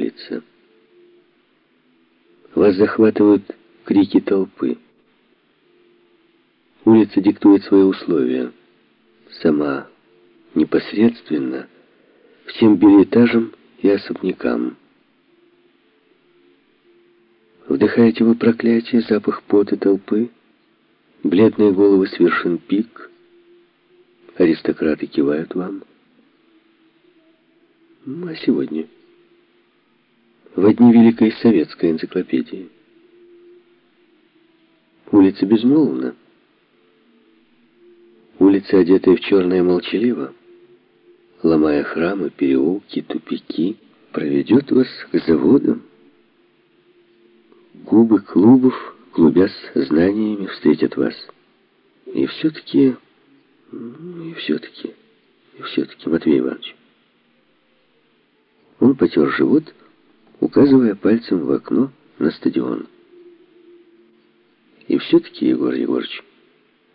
улица. Вас захватывают крики толпы. Улица диктует свои условия. Сама, непосредственно, всем билетажам и особнякам. Вдыхаете вы проклятие, запах пота толпы, бледные головы с вершин пик. Аристократы кивают вам. А сегодня? В одни Великой Советской энциклопедии. Улица безмолвна. Улица, одетая в черное молчаливо, ломая храмы, переулки, тупики, проведет вас к заводам. Губы клубов, клубясь знаниями, встретят вас. И все-таки, и все-таки, и все-таки, Матвей Иванович. Он потер живот, указывая пальцем в окно на стадион. И все-таки, Егор Егорович,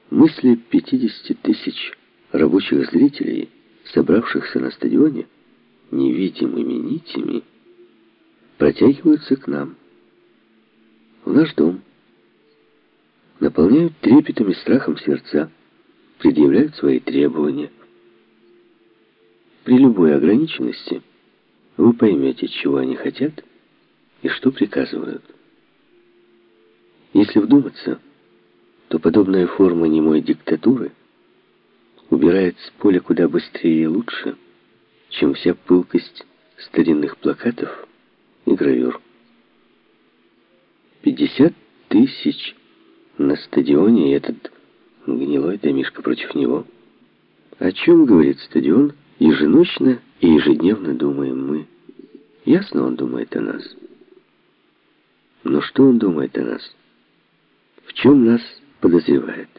мысли 50 тысяч рабочих зрителей, собравшихся на стадионе, невидимыми нитями, протягиваются к нам, в наш дом, наполняют трепетом и страхом сердца, предъявляют свои требования. При любой ограниченности – вы поймете, чего они хотят и что приказывают. Если вдуматься, то подобная форма немой диктатуры убирает с поля куда быстрее и лучше, чем вся пылкость старинных плакатов и гравюр. 50 тысяч на стадионе и этот гнилой домишко против него. О чем говорит стадион еженочно и ежедневно думаем мы. Ясно он думает о нас. Но что он думает о нас? В чем нас подозревает?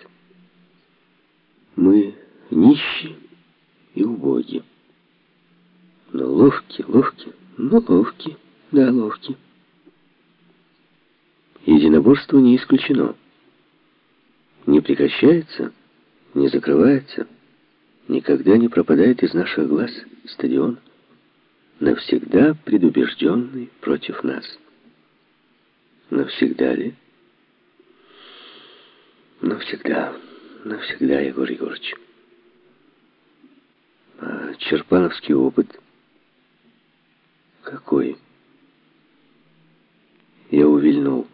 Мы нищие и убоги. Но ловки, ловки, ну ловки, да, ловки. Единоборство не исключено. Не прекращается, не закрывается никогда не пропадает из наших глаз стадион, навсегда предубежденный против нас. Навсегда ли? Навсегда, навсегда, Егор Егорович. А Черпановский опыт? Какой? Я увильнул.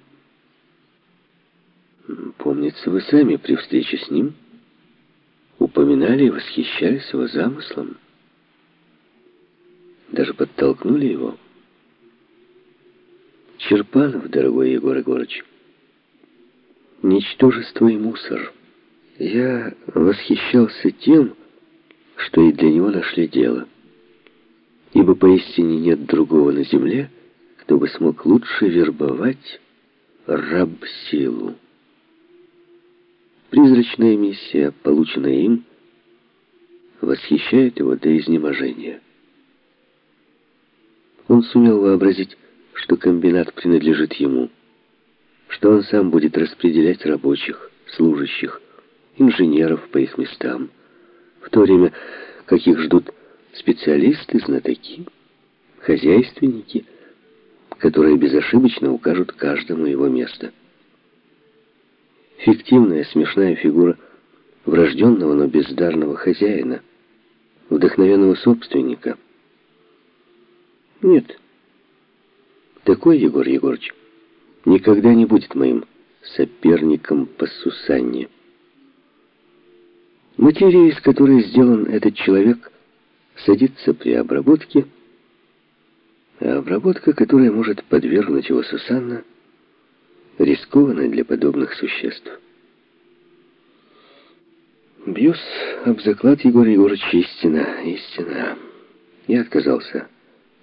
Помнится, вы сами при встрече с ним упоминали и восхищались его замыслом. Даже подтолкнули его. Черпанов, дорогой Егор Егорыч, ничтожество и мусор. Я восхищался тем, что и для него нашли дело. Ибо поистине нет другого на земле, кто бы смог лучше вербовать раб-силу. Призрачная миссия, полученная им, восхищает его до изнеможения. Он сумел вообразить, что комбинат принадлежит ему, что он сам будет распределять рабочих, служащих, инженеров по их местам, в то время как их ждут специалисты, знатоки, хозяйственники, которые безошибочно укажут каждому его место. Фиктивная, смешная фигура врожденного, но бездарного хозяина, вдохновенного собственника. Нет, такой Егор Егорович никогда не будет моим соперником по Сусанне. Материя, из которой сделан этот человек, садится при обработке, а обработка, которая может подвергнуть его Сусанна, рискованно для подобных существ. Бьюсь об заклад, Егор Егорович, истина, истина. Я отказался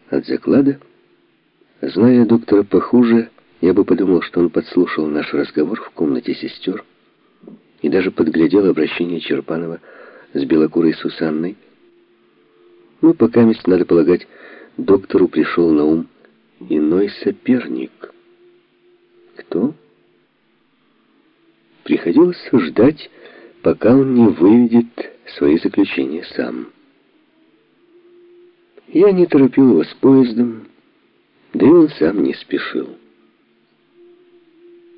от заклада. Зная доктора похуже, я бы подумал, что он подслушал наш разговор в комнате сестер и даже подглядел обращение Черпанова с белокурой Сусанной. Но пока мест, надо полагать, доктору пришел на ум иной соперник — кто? Приходилось ждать, пока он не выведет свои заключения сам. Я не торопил его с поездом, сам не спешил.